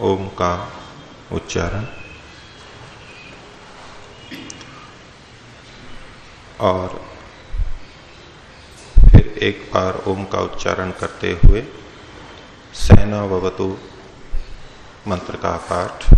ओम का उच्चारण। और फिर एक बार ओम का उच्चारण करते हुए सहना ववतु मंत्र का पाठ।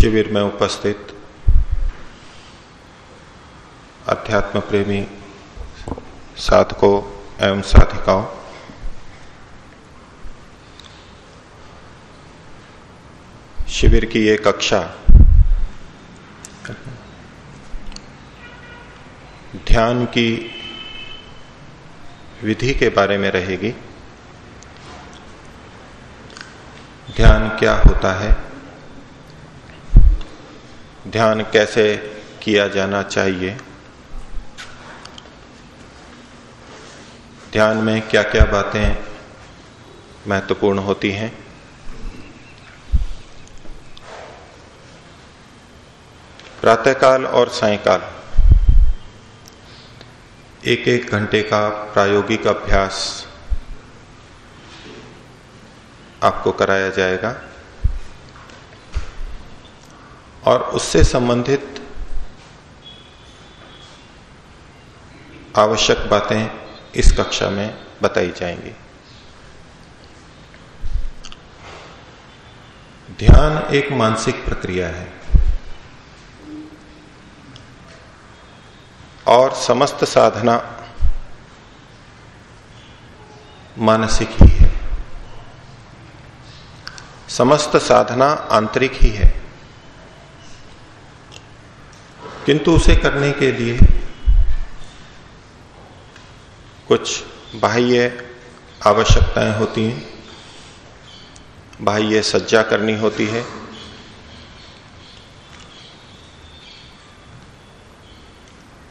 शिविर में उपस्थित अध्यात्म प्रेमी साधकों एवं साधिकाओं शिविर की ये कक्षा ध्यान की विधि के बारे में रहेगी। ध्यान क्या होता है? ध्यान कैसे किया जाना चाहिए? ध्यान में क्या क्या बातें महत्वपूर्ण होती हैं? प्रातःकाल और सायकाल। एक एक घंटे का प्रायोगिक अभ्यास आपको कराया जाएगा। और उससे संबंधित आवश्यक बातें इस कक्षा में बताई जाएँगी। ध्यान एक मानसिक प्रक्रिया है। और समस्त साधना मानसिक ही है। समस्त साधना आंतरिक ही है। किंतु उसे करने के लिए कुछ बाह्य आवश्यकताएँ होती हैं। बाह्य सज्जा करनी होती है।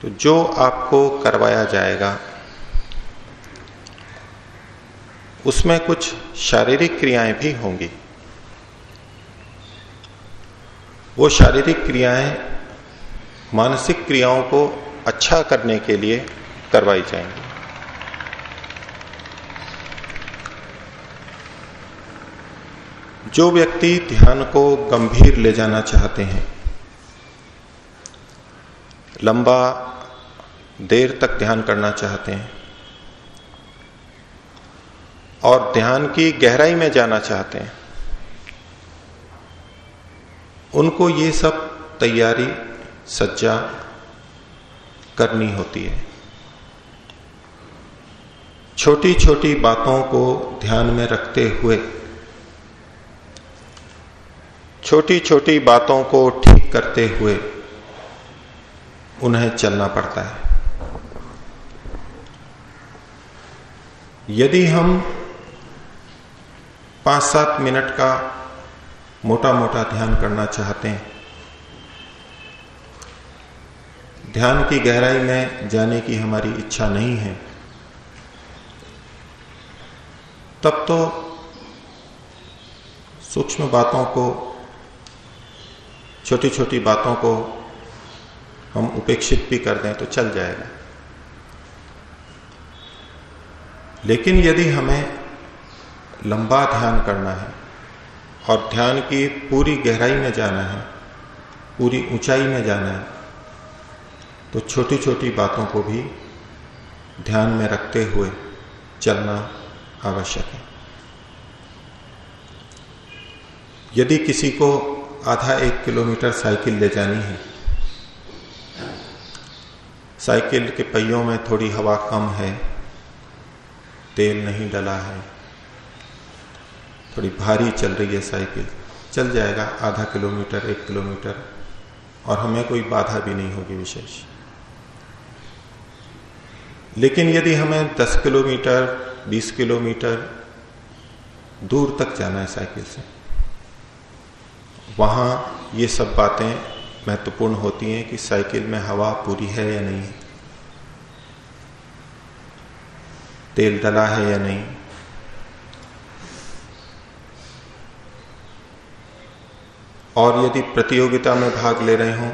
तो जो आपको करवाया जाएगा, उसमें कुछ शारीरिक क्रियाएँ भी होंगी। वो शारीरिक क्रियाएँ मानसिक क्रियाओं को अच्छा करने के लिए करवाई जाएँगी। जो व्यक्ति ध्यान को गंभीर ले जाना चाहते हैं लंबा देर तक ध्यान करना चाहते हैं और ध्यान की गहराई में जाना चाहते हैं। उनको ये सब तैयारी सज्जा करनी होती है। छोटी छोटी बातों को ध्यान में रखते हुए छोटी छोटी बातों को ठीक करते हुए उन्हें चलना पड़ता है। यदि हम पाँच सात मिनट का मोटा मोटा ध्यान करना चाहते हैं, ध्यान की गहराई में जाने की हमारी इच्छा नहीं है, तब तो सूक्ष्म बातों को छोटी छोटी बातों को हम उपेक्षित भी कर दें तो चल जाएगा। लेकिन यदि हमें लंबा ध्यान करना है और ध्यान की पूरी गहराई में जाना है, पूरी ऊंचाई में जाना है तो छोटी छोटी बातों को भी ध्यान में रखते हुए चलना आवश्यक है। यदि किसी को आधा एक किलोमीटर साइकिल ले जानी है साइकिल के पहियों में थोड़ी हवा कम है, तेल नहीं डला है। थोड़ी भारी चल रही है साइकिल। चल जाएगा आधा किलोमीटर, एक किलोमीटर, और हमें कोई बाधा भी नहीं होगी विशेष। लेकिन यदि हमें 10 किलोमीटर 20 किलोमीटर दूर तक जाना है साइकिल से, वहाँ ये सब बातें महत्वपूर्ण होती हैं कि साइकिल में हवा पूरी है या नहीं। तेल डला है या नहीं। और यदि प्रतियोगिता में भाग ले रहे हों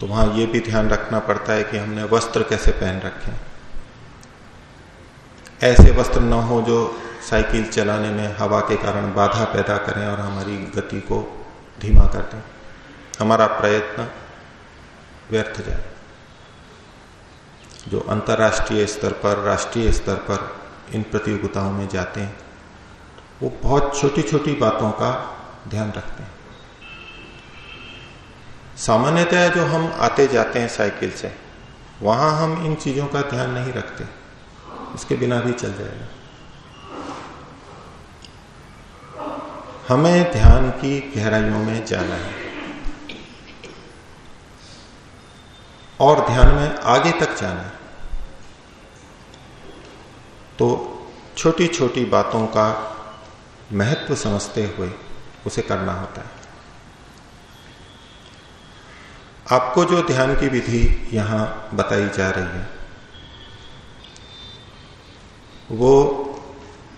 तो वहाँ यह भी ध्यान रखना पड़ता है कि हमने वस्त्र कैसे पहन रखे ऐसे वस्त्र न हो जो साइकिल चलाने में हवा के कारण बाधा पैदा करें और हमारी गति को धीमा कर दें हमारा प्रयत्न व्यर्थ जाए। जो अंतर्राष्ट्रीय स्तर पर, राष्ट्रीय स्तर पर इन प्रतियोगिताओं में जाते हैं, वो बहुत छोटी छोटी बातों का ध्यान रखते हैं। सामान्यतः जो हम आते जाते हैं साइकिल से, वहाँ हम इन चीज़ों का ध्यान नहीं रखते। इसके बिना भी चल जाएगा। हमें ध्यान की गहराइयों में जाना है। और ध्यान में आगे तक जाना है। तो छोटी छोटी बातों का महत्व समझते हुए उसे करना होता है। आपको जो ध्यान की विधि यहाँ बताई जा रही है, वो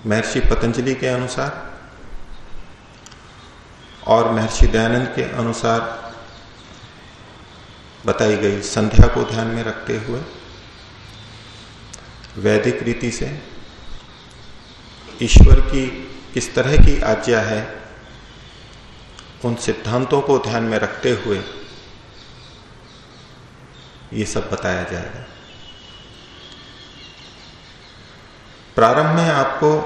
महर्षि पतंजलि के अनुसार और महर्षि दयानंद के अनुसार बताई गई संध्या को ध्यान में रखते हुए वैदिक रीति से ईश्वर की किस तरह की आज्ञा है, उन सिद्धांतों को ध्यान में रखते हुए ये सब बताया जाएगा। प्रारंभ में आपको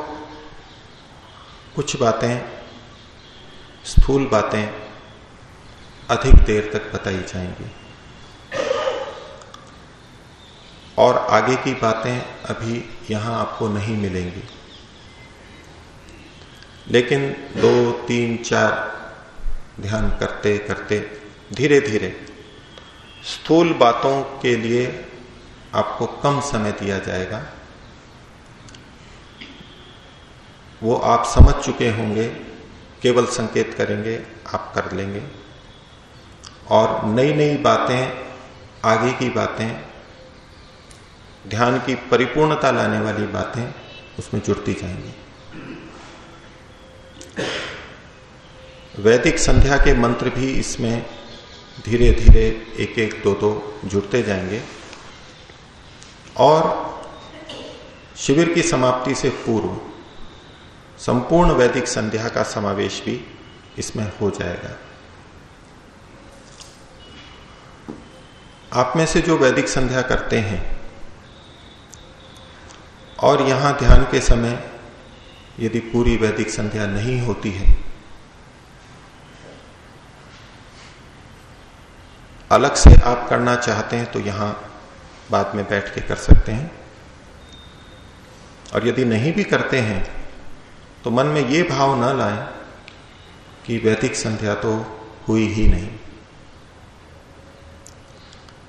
कुछ बातें स्थूल बातें अधिक देर तक बताई जाएँगी। और आगे की बातें अभी यहाँ आपको नहीं मिलेंगी। लेकिन दो, तीन, चार ध्यान करते करते धीरे धीरे स्थूल बातों के लिए आपको कम समय दिया जाएगा। वो आप समझ चुके होंगे केवल संकेत करेंगे, आप कर लेंगे। और नई नई बातें, आगे की बातें, ध्यान की परिपूर्णता लाने वाली बातें उसमें जुड़ती जाएँगी। वैदिक संध्या के मंत्र भी इसमें धीरे धीरे एक एक दो दो जुड़ते जाएँगे। और शिविर की समाप्ति से पूर्व संपूर्ण वैदिक संध्या का समावेश भी इसमें हो जाएगा। आप में से जो वैदिक संध्या करते हैं, और यहाँ ध्यान के समय यदि पूरी वैदिक संध्या नहीं होती है, अलग से आप करना चाहते हैं तो यहाँ बाद में बैठ के कर सकते हैं। और यदि नहीं भी करते हैं तो मन में ये भाव न लाए कि वैदिक संध्या तो हुई ही नहीं।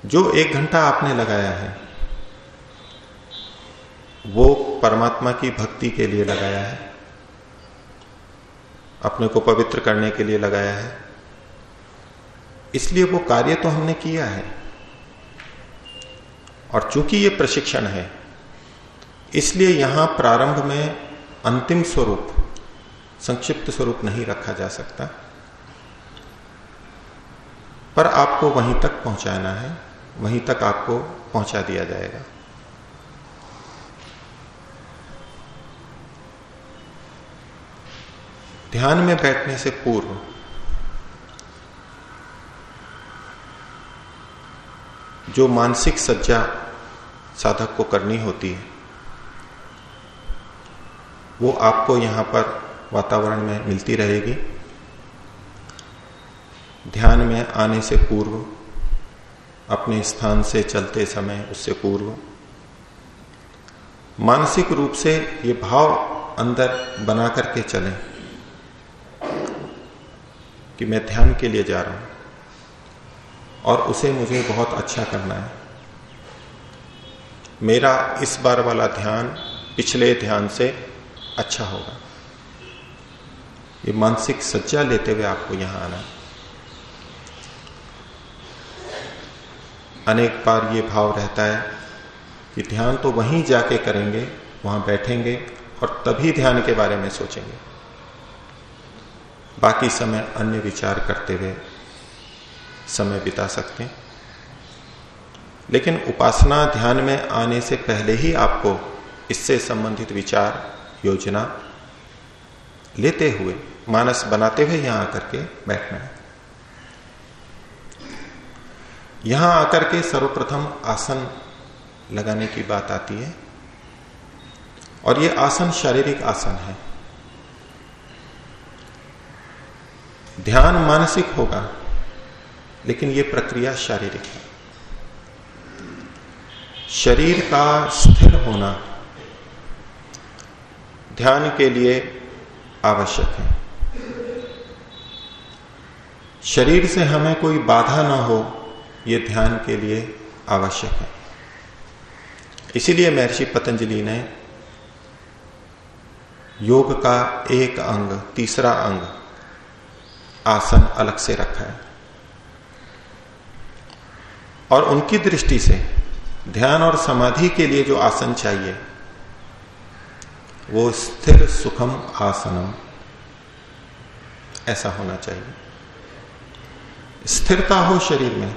जो एक घंटा आपने लगाया है, वो परमात्मा की भक्ति के लिए लगाया है, अपने को पवित्र करने के लिए लगाया है, इसलिए वो कार्य तो हमने किया है। और चूँकि ये प्रशिक्षण है, इसलिए यहाँ प्रारंभ में अंतिम स्वरूप, संक्षिप्त स्वरूप नहीं रखा जा सकता। पर आपको वहीं तक पहुंचाना है, वहीं तक आपको पहुँचा दिया जाएगा। ध्यान में बैठने से पूर्व, जो मानसिक सज्जा साधक को करनी होती है वो आपको यहाँ पर वातावरण में मिलती रहेगी। ध्यान में आने से पूर्व, अपने स्थान से चलते समय उससे पूर्व। मानसिक रूप से ये भाव अंदर बना करके चलें कि मैं ध्यान के लिए जा रहा हूँ और उसे मुझे बहुत अच्छा करना है। मेरा इस बार वाला ध्यान पिछले ध्यान से अच्छा होगा। ये मानसिक सज्जा लेते हुए आपको यहाँ आना। अनेक बार ये भाव रहता है कि ध्यान तो वहीं जाके करेंगे, वहाँ बैठेंगे और तभी ध्यान के बारे में सोचेंगे। बाकी समय अन्य विचार करते हुए समय बिता सकते हैं। लेकिन उपासना ध्यान में आने से पहले ही आपको इससे संबंधित विचार योजना लेते हुए, मानस बनाते हुए यहाँ आकर के बैठना है। यहाँ आकर के सर्वप्रथम आसन लगाने की बात आती है। और ये आसन शारीरिक आसन है। ध्यान मानसिक होगा, लेकिन यह प्रक्रिया शारीरिक है। शरीर का स्थिर होना ध्यान के लिए आवश्यक है। शरीर से हमें कोई बाधा ना हो यह ध्यान के लिए आवश्यक है। इसीलिए महर्षि पतंजलि ने योग का एक अंग, तीसरा अंग, आसन अलग से रखा है। और उनकी दृष्टि से ध्यान और समाधि के लिए जो आसन चाहिए वो स्थिर सुखम आसनम। ऐसा होना चाहिए। स्थिरता हो शरीर में,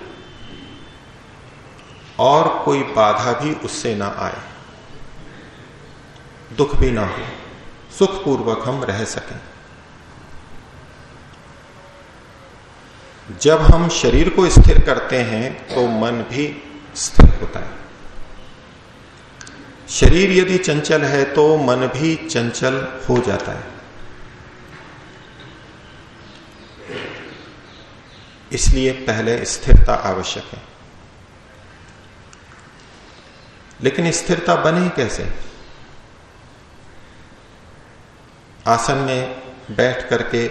और कोई बाधा भी उससे ना आए, दुख भी ना हो, सुखपूर्वक हम रह सकें। जब हम शरीर को स्थिर करते हैं तो मन भी स्थिर होता है। शरीर यदि चंचल है तो मन भी चंचल हो जाता है। इसलिए पहले स्थिरता आवश्यक है। लेकिन स्थिरता बने कैसे? आसन में बैठ करके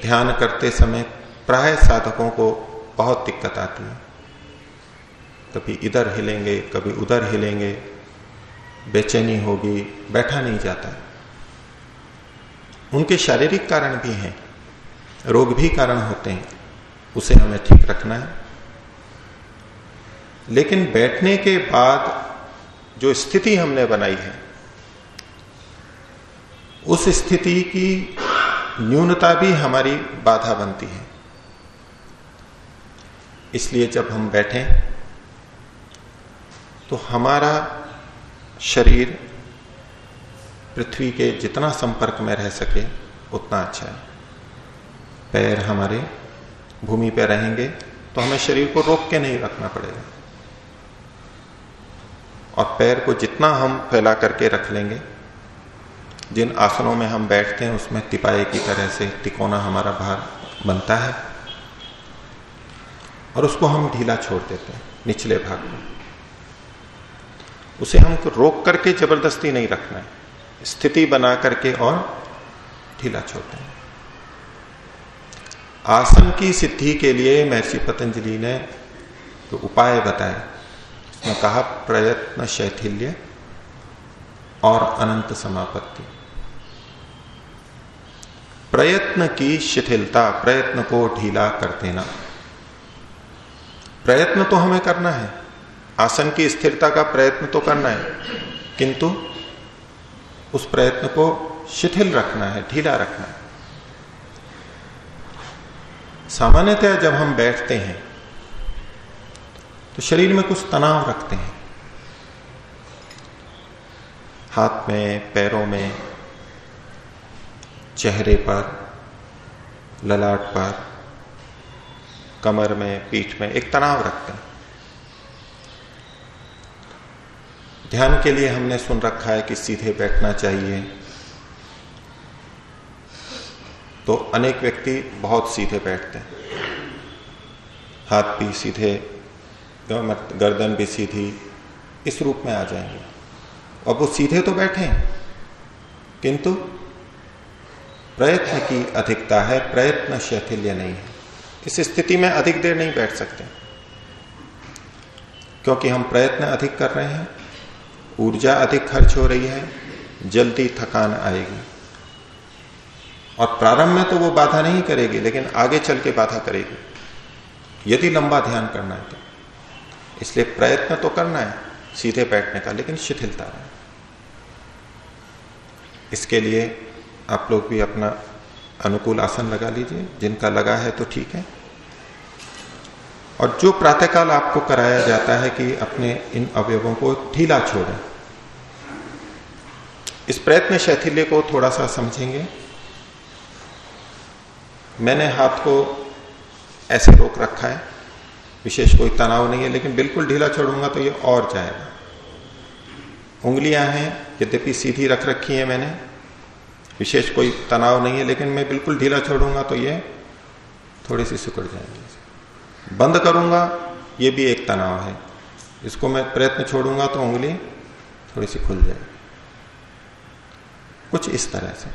ध्यान करते समय प्राय साधकों को बहुत दिक्कत आती है। कभी इधर हिलेंगे, कभी उधर हिलेंगे। बेचैनी होगी, बैठा नहीं जाता। उनके शारीरिक कारण भी हैं, रोग भी कारण होते हैं, उसे हमें ठीक रखना है। लेकिन बैठने के बाद जो स्थिति हमने बनाई है, उस स्थिति की न्यूनता भी हमारी बाधा बनती है। इसलिए जब हम बैठे तो हमारा शरीर पृथ्वी के जितना संपर्क में रह सके, उतना अच्छा है। पैर हमारे भूमि पर रहेंगे तो हमें शरीर को रोक के नहीं रखना पड़ेगा। और पैर को जितना हम फैला करके रख लेंगे, जिन आसनों में हम बैठते हैं, उसमें तिपाई की तरह से तिकोना हमारा भार बनता है। और उसको हम ढीला छोड़ देते हैं, निचले भाग को उसे हमको रोक करके ज़बरदस्ती नहीं रखना है। स्थिति बना करके और ढीला छोड़ते हैं। आसन की सिद्धि के लिए महर्षि पतंजलि ने तो उपाय बताए, उसने कहा, प्रयत्न शैथिल्य और अनंत समापत्ति। प्रयत्न की शिथिलता, प्रयत्न को ढीला कर देना। प्रयत्न तो हमें करना है। आसन की स्थिरता का प्रयत्न तो करना है, किंतु उस प्रयत्न को शिथिल रखना है, ढीला रखना है। सामान्यतः जब हम बैठते हैं तो शरीर में कुछ तनाव रखते हैं। हाथ में, पैरों में, चेहरे पर, ललाट पर, कमर में, पीठ में एक तनाव रखते हैं। ध्यान के लिए हमने सुन रखा है कि सीधे बैठना चाहिए। तो अनेक व्यक्ति बहुत सीधे बैठते हैं। हाथ भी सीधे गर्दन भी सीधी, इस रूप में आ जाएँगे। अब वो सीधे तो बैठे किंतु प्रयत्न की अधिकता है प्रयत्न शैथिल्य नहीं है। इस स्थिति में अधिक देर नहीं बैठ सकते, क्योंकि हम प्रयत्न अधिक कर रहे हैं। ऊर्जा अधिक खर्च हो रही है, जल्दी थकान आएगी। और प्रारंभ में तो वो बाधा नहीं करेगी, लेकिन आगे चल के बाधा करेगी। यदि लंबा ध्यान करना है तो। इसलिए प्रयत्न तो करना है, सीधे बैठने का, लेकिन शिथिलता है इसके लिए आप लोग भी अपना अनुकूल आसन लगा लीजिए। जिनका लगा है तो ठीक है। और जो प्रातःकाल आपको कराया जाता है कि अपने इन अवयवों को ढीला छोड़ें। इस प्रयत्न शैथिल्य को थोड़ा सा समझेंगे। मैंने हाथ को ऐसे रोक रखा है, विशेष कोई तनाव नहीं है, लेकिन बिल्कुल ढीला छोड़ूँगा तो ये और जाएगा। उंगलियाँ हैं, यद्यपि सीधी रख रखी है मैंने, विशेष कोई तनाव नहीं है, लेकिन मैं बिल्कुल ढीला छोड़ूँगा तो ये थोड़ी सी सिकुड़ जाएँगे। बंद करूँगा, ये भी एक तनाव है। इसको मैं प्रयत्न छोड़ूँगा तो उंगली थोड़ी सी खुल जाएगी कुछ इस तरह से।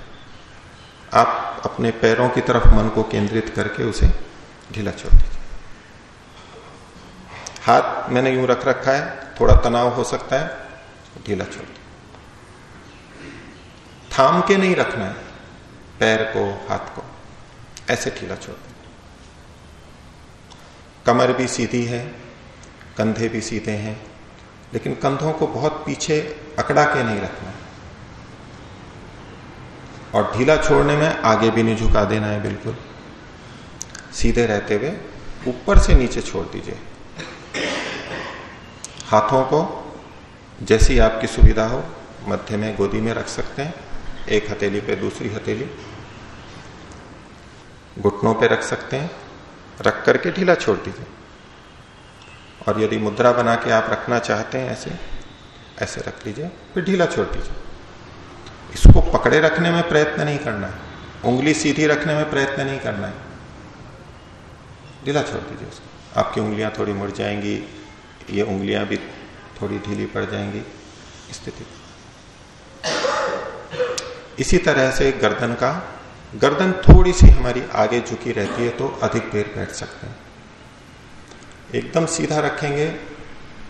आप अपने पैरों की तरफ़ मन को केंद्रित करके उसे ढीला छोड़ दीजिए। हाथ मैंने यूँ रख रखा है, थोड़ा तनाव हो सकता है, ढीला छोड़ दीजिए। थाम के नहीं रखना है, पैर को, हाथ को, ऐसे ढीला छोड़ कमर भी सीधी है, कंधे भी सीधे हैं, लेकिन कंधों को बहुत पीछे अकड़ा के नहीं रखना। और ढीला छोड़ने में आगे भी नहीं झुका देना है बिल्कुल। सीधे रहते हुए ऊपर से नीचे छोड़ दीजिए। हाथों को जैसी आपकी सुविधा हो, मध्य में गोदी में रख सकते हैं, एक हथेली पे दूसरी हथेली, घुटनों पे रख सकते हैं रख करके ढीला छोड़ दीजिए। और यदि मुद्रा बना के आप रखना चाहते हैं ऐसे ऐसे रख लीजिए, फिर ढीला छोड़ दीजिए। इसको पकड़े रखने में प्रयत्न नहीं करना है। उंगली सीधी रखने में प्रयत्न नहीं करना है। ढीला छोड़ दीजिए उसको। आपकी उंगलियाँ थोड़ी मुड़ जाएँगी, ये उंगलियाँ भी थोड़ी ढीली पड़ जाएँगी स्थिति इसी तरह से गर्दन का गर्दन थोड़ी सी हमारी आगे झुकी रहती है तो अधिक देर बैठ सकते हैं। एकदम सीधा रखेंगे,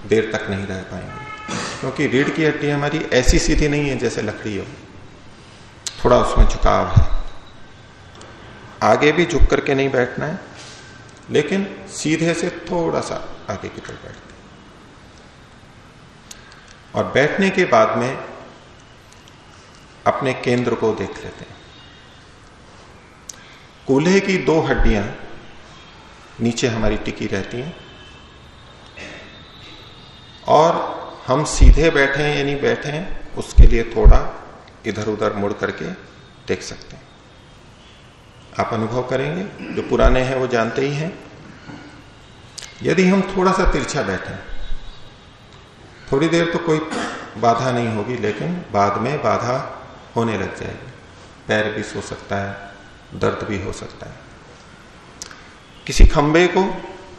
देर तक नहीं रह पाएँगे। क्योंकि रीढ़ की हड्डी हमारी ऐसी सीधी नहीं है जैसे लकड़ी हो। थोड़ा उसमें झुकाव है। आगे भी झुक करके नहीं बैठना है, लेकिन सीधे से थोड़ा सा आगे की तरफ़ बैठते और बैठने के बाद में अपने केंद्र को देख लेते हैं। कूल्हे की दो हड्डियाँ नीचे हमारी टिकी रहती हैं। और हम सीधे बैठे हैं या नहीं बैठे हैं, उसके लिए थोड़ा इधर उधर मुड़ करके देख सकते हैं। आप अनुभव करेंगे, जो पुराने हैं वो जानते ही हैं। यदि हम थोड़ा सा तिरछा बैठे थोड़ी देर तो कोई बाधा नहीं होगी, लेकिन बाद में बाधा होने लग जाएगी। पैर भी सो सकता है दर्द भी हो सकता है। किसी खंबे को,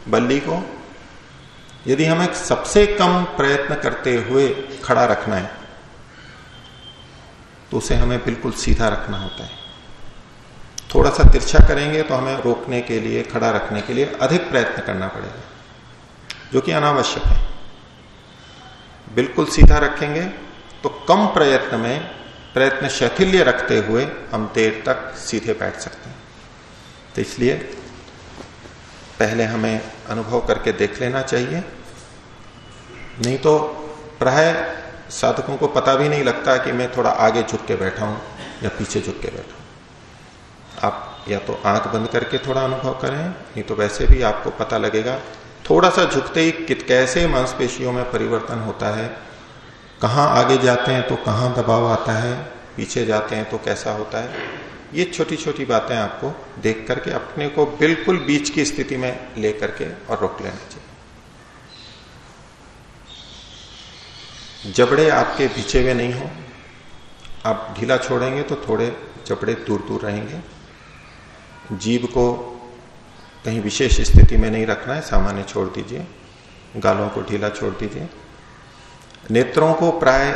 बल्ली को, यदि हमें सबसे कम प्रयत्न करते हुए खड़ा रखना है तो उसे हमें बिल्कुल सीधा रखना होता है। थोड़ा सा तिरछा करेंगे तो हमें रोकने के लिए, खड़ा रखने के लिए अधिक प्रयत्न करना पड़ेगा, जो कि अनावश्यक है। बिल्कुल सीधा रखेंगे तो कम प्रयत्न में प्रयत्न शैथिल्य रखते हुए हम देर तक सीधे बैठ सकते हैं। तो इसलिए पहले हमें अनुभव करके देख लेना चाहिए। नहीं तो प्राय साधकों को पता भी नहीं लगता कि मैं थोड़ा आगे झुक के बैठा हूँ या पीछे झुक के बैठा आप या तो आँख बंद करके थोड़ा अनुभव करें, नहीं तो वैसे भी आपको पता लगेगा। थोड़ा सा झुकते ही कैसे मांसपेशियों में परिवर्तन होता है कहाँ आगे जाते हैं तो कहाँ दबाव आता है, पीछे जाते हैं तो कैसा होता है? ये छोटी छोटी बातें आपको देख करके, अपने को बिल्कुल बीच की स्थिति में लेकर के और रोक लेना चाहिए। जबड़े आपके पीछे हुए नहीं हो, आप ढीला छोड़ेंगे तो थोड़े जबड़े दूर दूर रहेंगे। जीव को कहीं विशेष स्थिति में नहीं रखना है, सामान्य छोड़ दीजिए, गालों को ढीला छोड़ दीजिए। नेत्रों को प्राय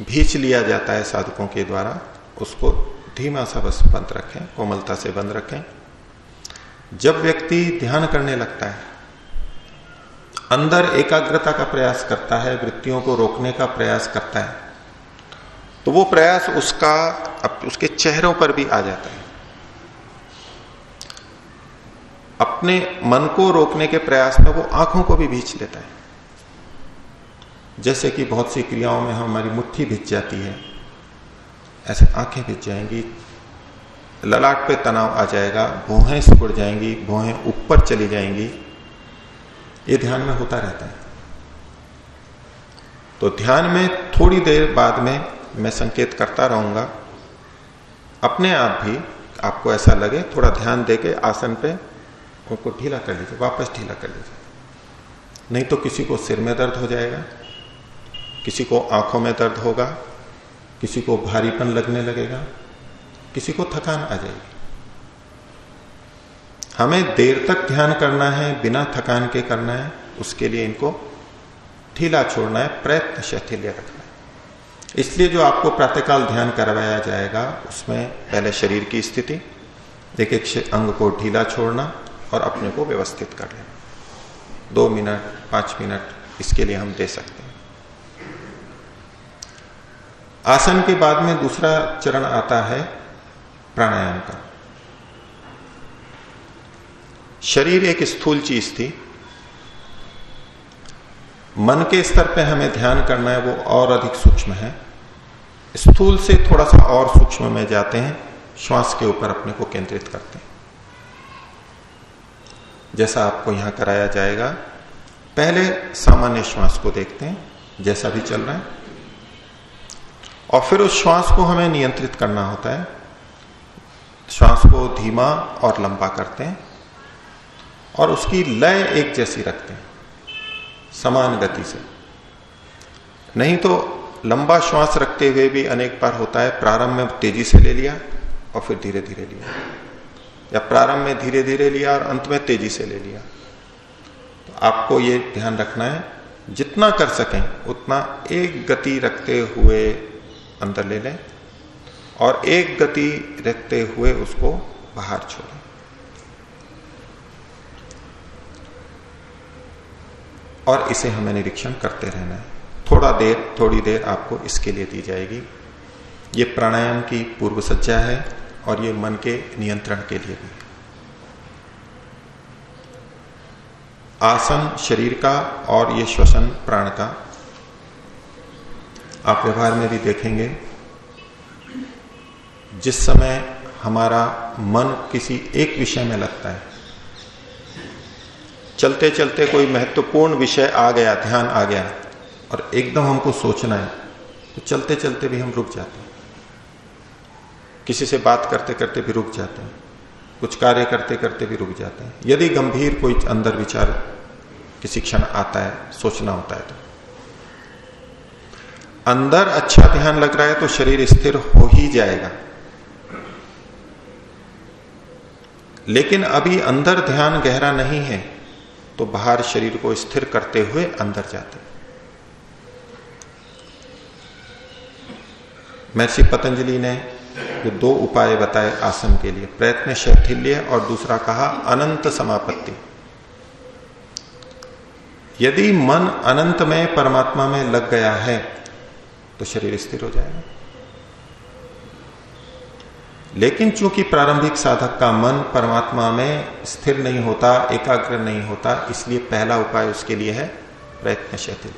भीच लिया जाता है साधकों के द्वारा, उसको धीमा सा बस बंद रखें, कोमलता से बंद रखें। जब व्यक्ति ध्यान करने लगता है, अंदर एकाग्रता का प्रयास करता है, वृत्तियों को रोकने का प्रयास करता है तो वो प्रयास उसका उसके चेहरों पर भी आ जाता है। अपने मन को रोकने के प्रयास में वो आँखों को भी भींच लेता है। जैसे कि बहुत सी क्रियाओं में हमारी मुट्ठी भिज जाती है, ऐसे आँखें भिज जाएँगी, ललाट पे तनाव आ जाएगा, भोहें सिकुड़ जाएँगी, भोहें ऊपर चली जाएँगी, ये ध्यान में होता रहता है। तो ध्यान में थोड़ी देर बाद में मैं संकेत करता रहूँगा, अपने आप भी आपको ऐसा लगे, थोड़ा ध्यान देके आसन पे उनको ढीला कर लीजिए, वापस ढीला कर लीजिए। नहीं तो किसी को सिर में दर्द हो जाएगा किसी को आँखों में दर्द होगा, किसी को भारीपन लगने लगेगा, किसी को थकान आ जाएगी। हमें देर तक ध्यान करना है, बिना थकान के करना है, उसके लिए इनको ढीला छोड़ना है, प्रयत्न शैथिल्य रखना है। इसलिए जो आपको प्रातःकाल ध्यान करवाया जाएगा, उसमें पहले शरीर की स्थिति, एक एक अंग को ढीला छोड़ना और अपने को व्यवस्थित कर लेना। दो मिनट, पाँच मिनट इसके लिए हम दे सकते हैं। आसन के बाद में दूसरा चरण आता है प्राणायाम का। शरीर एक स्थूल चीज़ थी। मन के स्तर पे हमें ध्यान करना है, वो और अधिक सूक्ष्म है। स्थूल से थोड़ा सा और सूक्ष्म में जाते हैं, श्वास के ऊपर अपने को केंद्रित करते हैं। जैसा आपको यहाँ कराया जाएगा, पहले सामान्य श्वास को देखते हैं, जैसा भी चल रहा है। और फिर उस श्वास को हमें नियंत्रित करना होता है। श्वास को धीमा और लंबा करते हैं और उसकी लय एक जैसी रखते हैं, समान गति से। नहीं तो लंबा श्वास रखते हुए भी अनेक बार होता है, प्रारंभ में तेज़ी से ले लिया और फिर धीरे धीरे लिया। या प्रारंभ में धीरे धीरे लिया और अंत में तेज़ी से ले लिया। तो आपको ये ध्यान रखना है, जितना कर सकें, उतना एक गति रखते हुए अंदर ले लें और एक गति रखते हुए उसको बाहर छोड़ें। और इसे हमें निरीक्षण करते रहना है। थोड़ा देर, थोड़ी देर आपको इसके लिए दी जाएगी। ये प्राणायाम की पूर्व सज्जा है और ये मन के नियंत्रण के लिए भी। आसन शरीर का और ये श्वसन प्राण का आप व्यवहार में भी देखेंगे। जिस समय हमारा मन किसी एक विषय में लगता है चलते चलते कोई महत्वपूर्ण विषय आ गया, ध्यान आ गया, और एकदम हमको सोचना है तो चलते चलते भी हम रुक जाते हैं। किसी से बात करते करते भी रुक जाते हैं। कुछ कार्य करते करते भी रुक जाते हैं। यदि गंभीर कोई अंदर विचार किसी क्षण आता है, सोचना होता है तो। अंदर अच्छा ध्यान लग रहा है तो शरीर स्थिर हो ही जाएगा। लेकिन अभी अंदर ध्यान गहरा नहीं है तो बाहर शरीर को स्थिर करते हुए अंदर जाते महर्षि पतंजलि ने जो दो उपाय बताए आसन के लिए प्रयत्न शैथिल्य और दूसरा कहा, अनंत समापत्ति। यदि मन अनंत में परमात्मा में लग गया है तो शरीर स्थिर हो जाएगा। लेकिन चूँकि प्रारंभिक साधक का मन परमात्मा में स्थिर नहीं होता, एकाग्र नहीं होता, इसलिए पहला उपाय उसके लिए है प्रयत्नशील।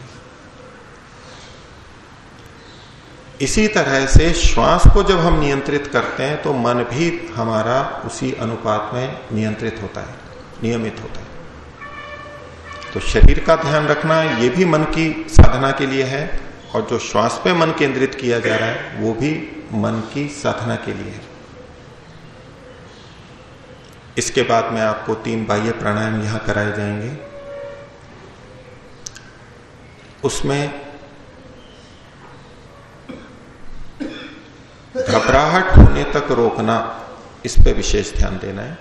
इसी तरह से श्वास को जब हम नियंत्रित करते हैं तो मन भी हमारा उसी अनुपात में नियंत्रित होता है, नियमित होता है। तो शरीर का ध्यान रखना, ये भी मन की साधना के लिए है। और जो श्वास पे मन केंद्रित किया जा रहा है, वो भी मन की साधना के लिए है। इसके बाद में आपको तीन बाह्य प्राणायाम यहाँ कराए जाएँगे। उसमें घबराहट होने तक रोकना, इस पे विशेष ध्यान देना है।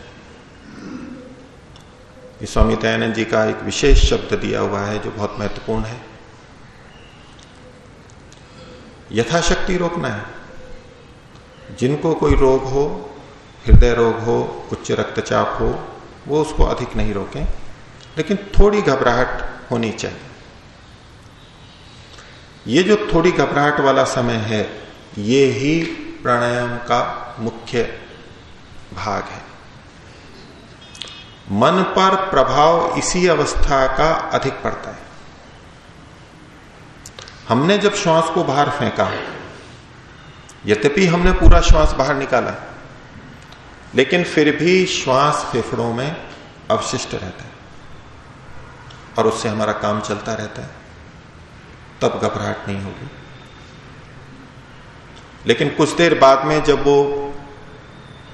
स्वामी दयानंद जी का एक विशेष शब्द दिया हुआ है, जो बहुत महत्वपूर्ण है। यथाशक्ति रोकना है। जिनको कोई रोग हो, हृदय रोग हो, उच्च रक्तचाप हो, वो उसको अधिक नहीं रोकें, लेकिन थोड़ी घबराहट होनी चाहिए। ये जो थोड़ी घबराहट वाला समय है, ये ही प्राणायाम का मुख्य भाग है। मन पर प्रभाव इसी अवस्था का अधिक पड़ता है। हमने जब श्वास को बाहर फेंका, यद्यपि हमने पूरा श्वास बाहर निकाला, लेकिन फिर भी श्वास फेफड़ों में अवशिष्ट रहता है और उससे हमारा काम चलता रहता है। तब घबराहट नहीं होगी। लेकिन कुछ देर बाद में जब वो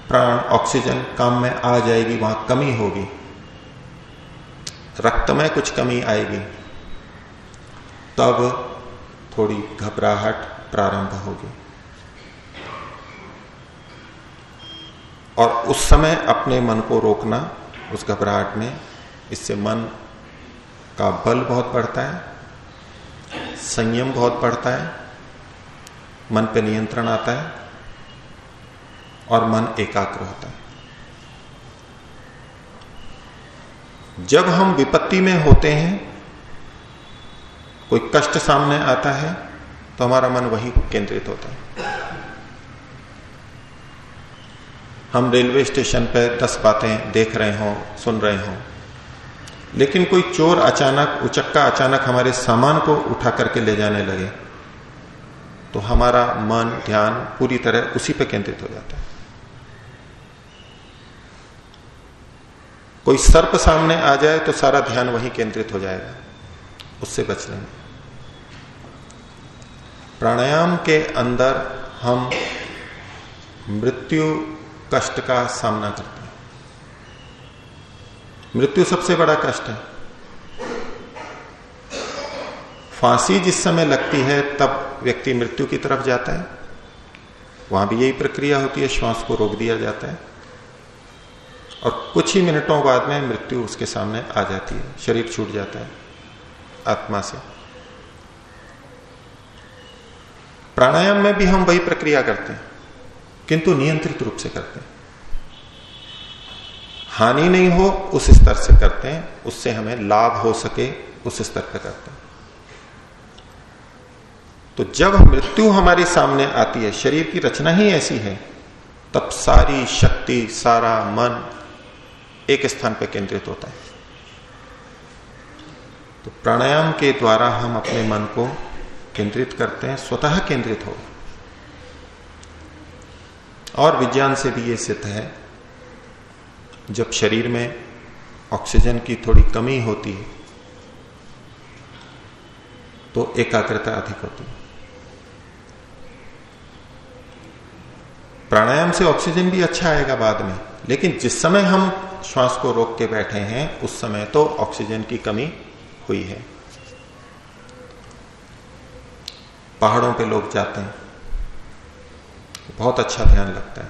प्राण, ऑक्सीजन काम में आ जाएगी, वहाँ कमी होगी, रक्त में कुछ कमी आएगी, तब थोड़ी घबराहट प्रारंभ होगी। और उस समय अपने मन को रोकना, उस घबराहट में, इससे मन का बल बहुत बढ़ता है, संयम बहुत बढ़ता है, मन पे नियंत्रण आता है, और मन एकाग्र होता है। जब हम विपत्ति में होते हैं कोई कष्ट सामने आता है तो हमारा मन वही केंद्रित होता है। हम रेलवे स्टेशन पर दस बातें देख रहे हो, सुन रहे हो, लेकिन कोई चोर अचानक, उचक्का अचानक हमारे सामान को उठा करके ले जाने लगे तो हमारा मन, ध्यान पूरी तरह उसी पर केंद्रित हो जाता है। कोई सर्प सामने आ जाए तो सारा ध्यान वहीं केंद्रित हो जाएगा, उससे बच लेंगे। प्राणायाम के अंदर हम मृत्यु कष्ट का सामना करते हैं। मृत्यु सबसे बड़ा कष्ट है। फांसी जिस समय लगती है, तब व्यक्ति मृत्यु की तरफ़ जाता है। वहाँ भी यही प्रक्रिया होती है, श्वास को रोक दिया जाता है। और कुछ ही मिनटों बाद में मृत्यु उसके सामने आ जाती है, शरीर छूट जाता है, आत्मा से। प्राणायाम में भी हम वही प्रक्रिया करते हैं, किंतु नियंत्रित रूप से करते हैं। हानि नहीं हो, उस स्तर से करते हैं, उससे हमें लाभ हो सके, उस स्तर पर करते हैं। तो जब मृत्यु हमारे सामने आती है, शरीर की रचना ही ऐसी है, तब सारी शक्ति, सारा मन एक स्थान पर केंद्रित होता है। तो प्राणायाम के द्वारा हम अपने मन को केंद्रित करते हैं, स्वतः केंद्रित हो। और विज्ञान से भी ये सिद्ध है, जब शरीर में ऑक्सीजन की थोड़ी कमी होती है तो एकाग्रता अधिक होती है। प्राणायाम से ऑक्सीजन भी अच्छा आएगा बाद में, लेकिन जिस समय हम श्वास को रोक के बैठे हैं, उस समय तो ऑक्सीजन की कमी हुई है। पहाड़ों पे लोग जाते हैं। बहुत अच्छा ध्यान लगता है।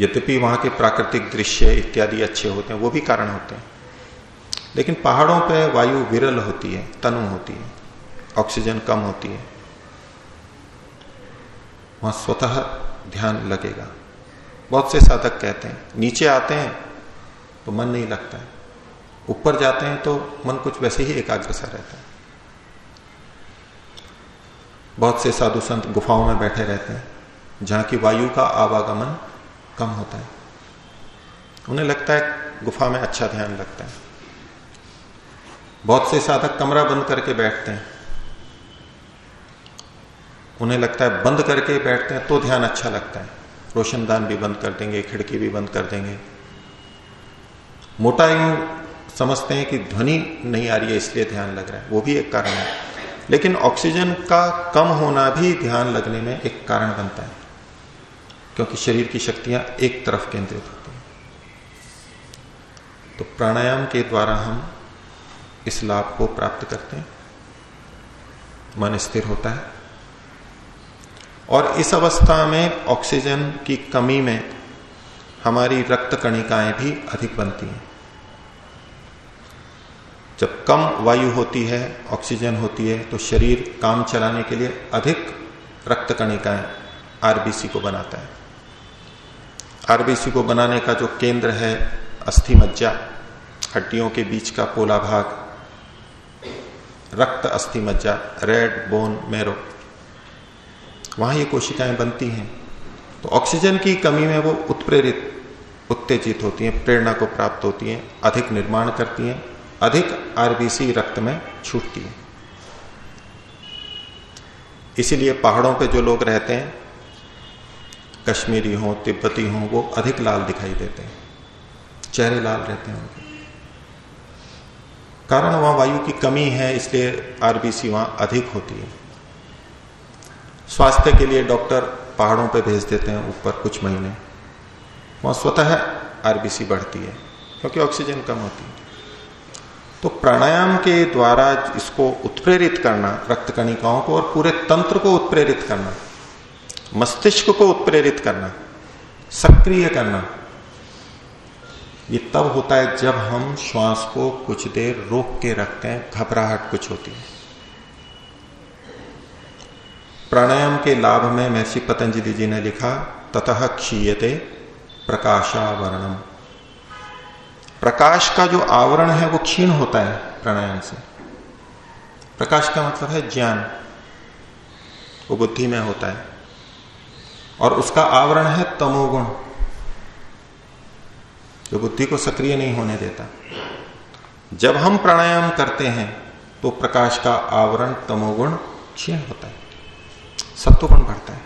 यद्यपि वहाँ के प्राकृतिक दृश्य इत्यादि अच्छे होते हैं, वो भी कारण होते हैं। लेकिन पहाड़ों पे वायु विरल होती है, तनु होती है, ऑक्सीजन कम होती है। वहाँ स्वतः ध्यान लगेगा। बहुत से साधक कहते हैं, नीचे आते हैं तो मन नहीं लगता है। ऊपर जाते हैं तो मन कुछ वैसे ही एकाग्र सा रहता है। बहुत से साधु संत गुफाओं में बैठे रहते हैं, जहाँ की वायु का आवागमन कम होता है। उन्हें लगता है गुफा में अच्छा ध्यान लगता है। बहुत से साधक कमरा बंद करके बैठते हैं। उन्हें लगता है बंद करके बैठते हैं तो ध्यान अच्छा लगता है। रोशनदान भी बंद कर देंगे, खिड़की भी बंद कर देंगे। मोटा यूँ समझते हैं कि ध्वनि नहीं आ रही है, इसलिए ध्यान लग रहा है। वो भी एक कारण है। लेकिन ऑक्सीजन का कम होना भी ध्यान लगने में एक कारण बनता है, क्योंकि शरीर की शक्तियाँ एक तरफ़ केंद्रित होती हैं। तो प्राणायाम के द्वारा हम इस लाभ को प्राप्त करते हैं, मन स्थिर होता है, और इस अवस्था में ऑक्सीजन की कमी में हमारी रक्त कणिकाएँ भी अधिक बनती हैं। जब कम वायु होती है, ऑक्सीजन होती है तो शरीर काम चलाने के लिए अधिक रक्त कणिकाएँ आरबीसी को बनाता है। आरबीसी को बनाने का जो केंद्र है अस्थि मज्जा हड्डियों के बीच का पोला भाग रक्त अस्थि मज्जा रेड बोन मेरो वहाँ ये कोशिकाएँ बनती हैं। तो ऑक्सीजन की कमी में वो उत्प्रेरित, उत्तेजित होती हैं, प्रेरणा को प्राप्त होती हैं, अधिक निर्माण करती हैं अधिक आरबीसी रक्त में छूटती है। इसीलिए पहाड़ों पे जो लोग रहते हैं, कश्मीरी हो, तिब्बती हो, वो अधिक लाल दिखाई देते हैं। चेहरे लाल रहते हैं उनके। कारण वहाँ वायु की कमी है, इसलिए आरबीसी वहाँ अधिक होती है। स्वास्थ्य के लिए डॉक्टर पहाड़ों पे भेज देते हैं ऊपर कुछ महीने। वहाँ स्वतः आरबीसी बढ़ती है, क्योंकि ऑक्सीजन कम होती है। तो प्राणायाम के द्वारा इसको उत्प्रेरित करना रक्त कणिकाओं को और पूरे तंत्र को उत्प्रेरित करना, मस्तिष्क को उत्प्रेरित करना, सक्रिय करना, ये तब होता है जब हम श्वास को कुछ देर रोक के रखते हैं, घबराहट कुछ होती है। प्राणायाम के लाभ में महर्षि पतंजलि जी ने लिखा, ततः क्षीयते प्रकाशावरणम। प्रकाश का जो आवरण है वो क्षीण होता है प्राणायाम से। प्रकाश का मतलब है ज्ञान। वो बुद्धि में होता है। और उसका आवरण है तमोगुण। जो बुद्धि को सक्रिय नहीं होने देता। जब हम प्राणायाम करते हैं तो प्रकाश का आवरण, तमोगुण क्षीण होता है। सत्वगुण बढ़ता है।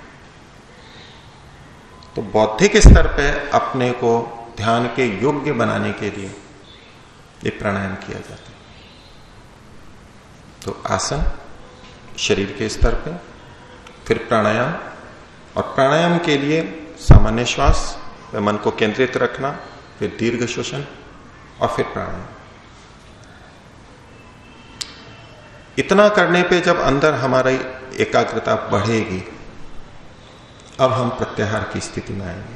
तो बौद्धिक स्तर पे अपने को ध्यान के योग्य बनाने के लिए ये प्राणायाम किया जाता है। तो आसन शरीर के स्तर पे, फिर प्राणायाम, और प्राणायाम के लिए सामान्य श्वास मन को केंद्रित रखना, फिर दीर्घ श्वसन और फिर प्राणायाम। इतना करने पे जब अंदर हमारी एकाग्रता बढ़ेगी, अब हम प्रत्याहार की स्थिति में आएँगे।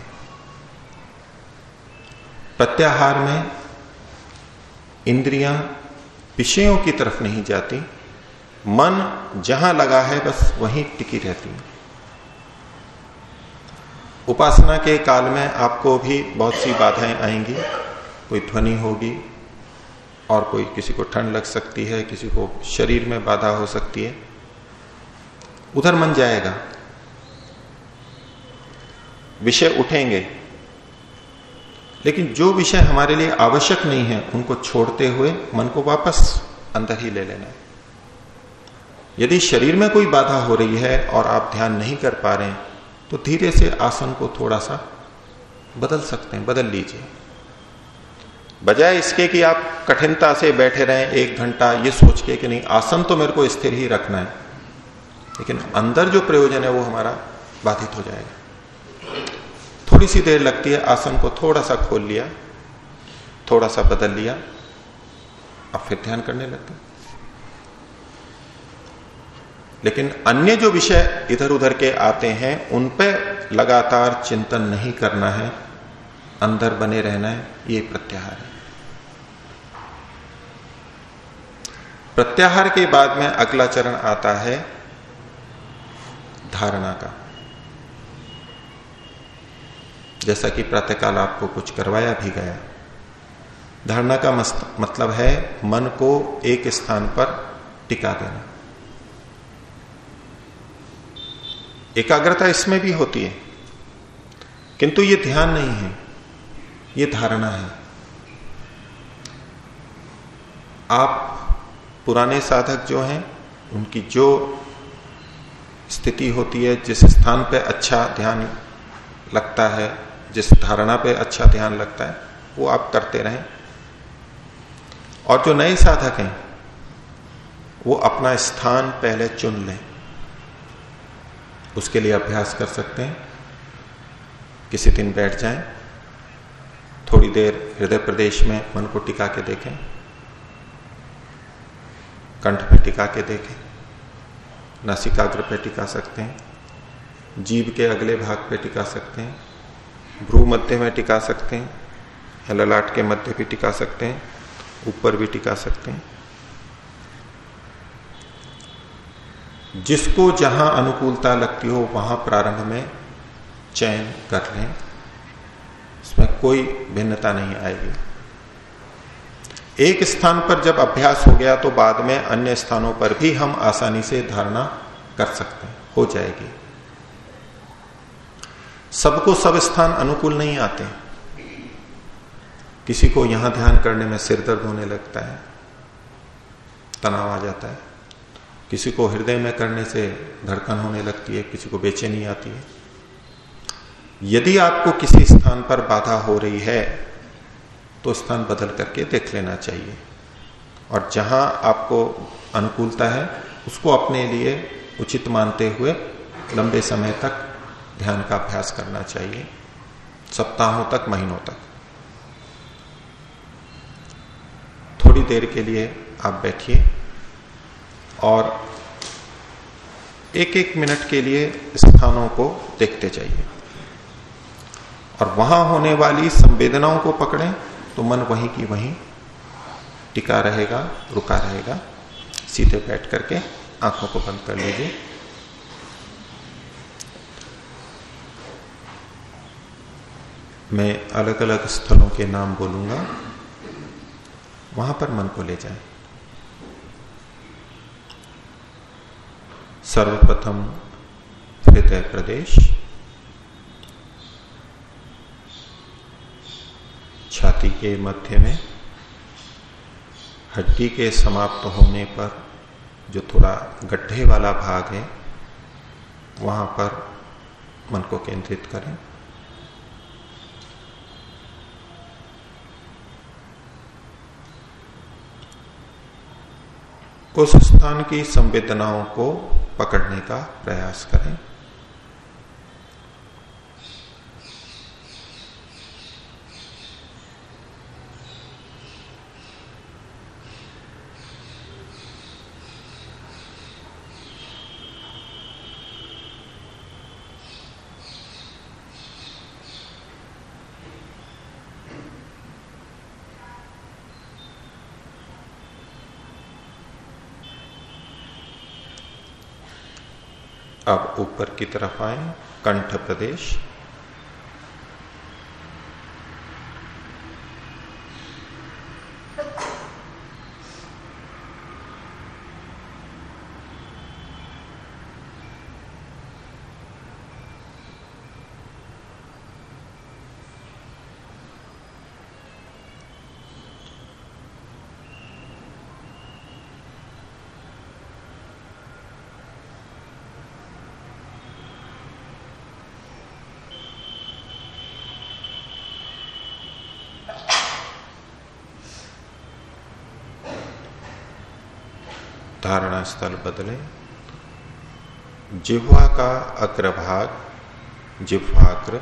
प्रत्याहार में इंद्रियाँ विषयों की तरफ़ नहीं जाती, मन जहाँ लगा है बस वहीं टिकी रहती है। उपासना के काल में आपको भी बहुत सी बाधाएँ आएँगी, कोई ध्वनि होगी और कोई किसी को ठंड लग सकती है, किसी को शरीर में बाधा हो सकती है। उधर मन जाएगा। विषय उठेंगे लेकिन जो विषय हमारे लिए आवश्यक नहीं है, उनको छोड़ते हुए मन को वापस अंदर ही ले लेना यदि शरीर में कोई बाधा हो रही है और आप ध्यान नहीं कर पा रहे तो धीरे से आसन को थोड़ा सा बदल सकते हैं, बदल लीजिए। बजाय इसके कि आप कठिनता से बैठे रहें एक घंटा, ये सोच के कि नहीं, आसन तो मेरे को स्थिर ही रखना है, लेकिन अंदर जो प्रयोजन है वो हमारा बाधित हो जाएगा। थोड़ी सी देर लगती है, आसन को थोड़ा सा खोल लिया थोड़ा सा बदल लिया, अब फिर ध्यान करने लगते लेकिन अन्य जो विषय इधर उधर के आते हैं, उन पर लगातार चिंतन नहीं करना है, अंदर बने रहना है, ये प्रत्याहार है। प्रत्याहार के बाद में अगला चरण आता है धारणा का। जैसा कि प्रातःकाल आपको कुछ करवाया भी गया। धारणा का मतलब है मन को एक स्थान पर टिका देना। एकाग्रता इसमें भी होती है। किंतु ये ध्यान नहीं है, ये धारणा है। आप पुराने साधक जो हैं, उनकी जो स्थिति होती है, जिस स्थान पे अच्छा ध्यान लगता है जिस धारणा पे अच्छा ध्यान लगता है, वो आप करते रहें। और जो नए साधक हैं, वो अपना स्थान पहले चुन लें। उसके लिए अभ्यास कर सकते हैं। किसी दिन बैठ जाएँ, थोड़ी देर हृदय प्रदेश में मन को टिका के देखें, कंठ पे टिका के देखें, नासिकाग्र पे टिका सकते हैं जीव के अगले भाग पे टिका सकते हैं। भ्रू मध्य में टिका सकते हैं या ललाट के मध्य भी टिका सकते हैं, ऊपर भी टिका सकते हैं। जिसको जहाँ अनुकूलता लगती हो, वहाँ प्रारंभ में चयन कर लें। इसमें कोई भिन्नता नहीं आएगी। एक स्थान पर जब अभ्यास हो गया तो बाद में अन्य स्थानों पर भी हम आसानी से धारणा कर सकते हैं, हो जाएगी। सबको सब स्थान अनुकूल नहीं आते। किसी को यहाँ ध्यान करने में सिर दर्द होने लगता है, तनाव आ जाता है। किसी को हृदय में करने से धड़कन होने लगती है, किसी को बेचैनी आती है। यदि आपको किसी स्थान पर बाधा हो रही है तो स्थान बदल करके देख लेना चाहिए। और जहाँ आपको अनुकूलता है, उसको अपने लिए उचित मानते हुए लंबे समय तक ध्यान का अभ्यास करना चाहिए, सप्ताहों तक, महीनों तक। थोड़ी देर के लिए आप बैठिए और एक एक मिनट के लिए स्थानों को देखते जाइए। और वहाँ होने वाली संवेदनाओं को पकड़ें तो मन वहीं की वहीं टिका रहेगा, रुका रहेगा। सीधे बैठ करके आँखों को बंद कर लीजिए। मैं अलग अलग स्थलों के नाम बोलूँगा। वहाँ पर मन को ले जाए। सर्वप्रथम हृदय प्रदेश, छाती के मध्य में, हड्डी के समाप्त होने पर जो थोड़ा गड्ढे वाला भाग है, वहाँ पर मन को केंद्रित करें। उस स्थान की संवेदनाओं को पकड़ने का प्रयास करें अब ऊपर की तरफ़ आए कंठ प्रदेश। धारणा स्थल बदले। जिह्वा का अग्रभाग जिह्वाग्र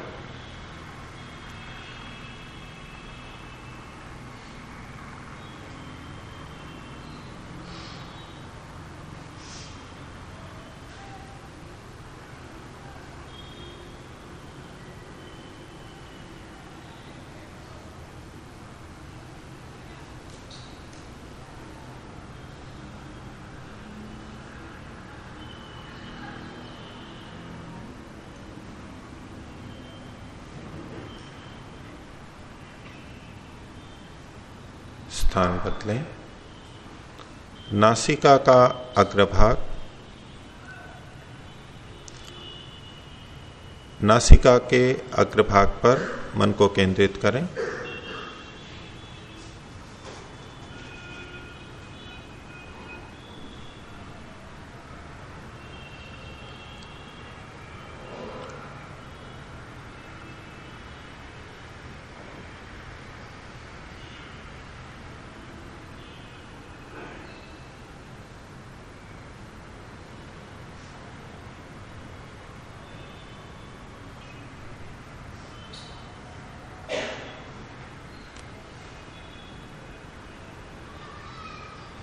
स्थान बदलें नासिका का अग्रभाग। नासिका के अग्रभाग पर मन को केंद्रित करें।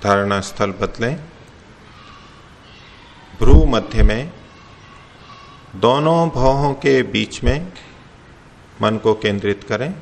धारणा स्थल बदलें। भ्रू मध्य में, दोनों भावों के बीच में मन को केंद्रित करें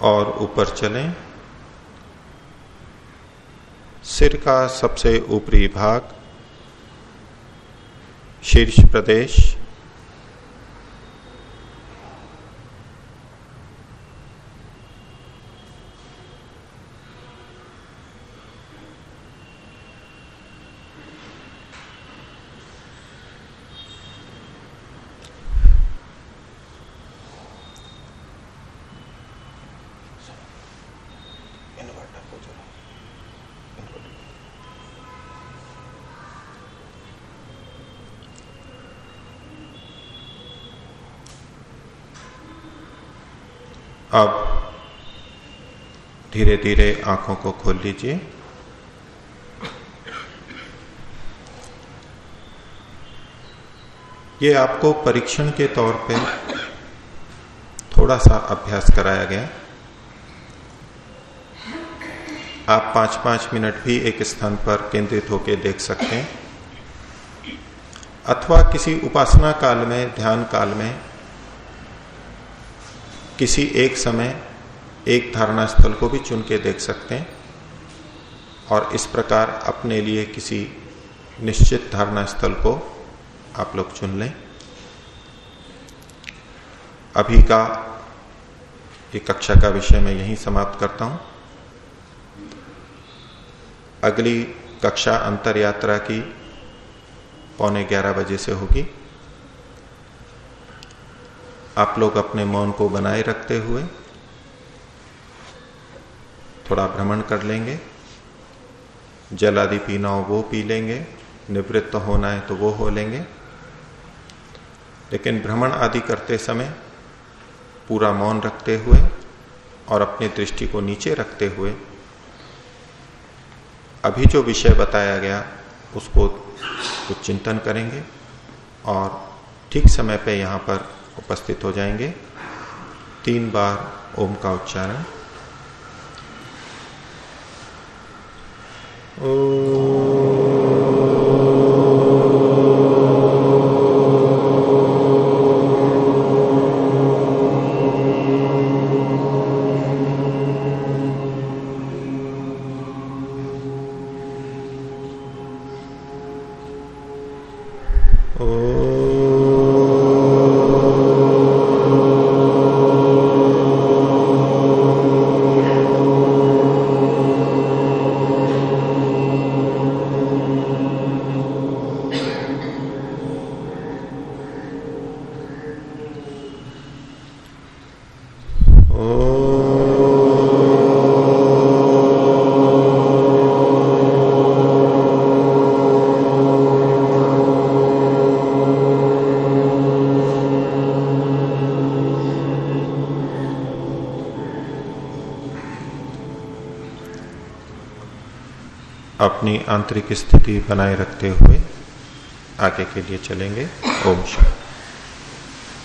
और ऊपर चलें। सिर का सबसे ऊपरी भाग शीर्ष प्रदेश। अब धीरे धीरे आँखों को खोल लीजिए। ये आपको परीक्षण के तौर पे थोड़ा सा अभ्यास कराया गया। आप पाँच पाँच मिनट भी एक स्थान पर केंद्रित होकर देख सकते हैं। अथवा किसी उपासना काल में, ध्यान काल में किसी एक समय एक धारणा स्थल को भी चुन के देख सकते हैं और इस प्रकार अपने लिए किसी निश्चित धारणा स्थल को आप लोग चुन लें। अभी का ये कक्षा का विषय मैं यहीं समाप्त करता हूँ। अगली कक्षा अंतर यात्रा की पौने ग्यारह बजे से होगी। आप लोग अपने मौन को बनाए रखते हुए थोड़ा भ्रमण कर लेंगे। जल आदि पीना हो वो पी लेंगे, निवृत्त होना है तो वो हो लेंगे। लेकिन भ्रमण आदि करते समय पूरा मौन रखते हुए और अपनी दृष्टि को नीचे रखते हुए अभी जो विषय बताया गया, उसको कुछ चिंतन करेंगे और ठीक समय पे यहाँ पर उपस्थित हो जाएँगे। तीन बार ओम का उच्चारण। ओ अपनी आंतरिक स्थिति बनाए रखते हुए आगे के लिए चलेंगे। ओम शांति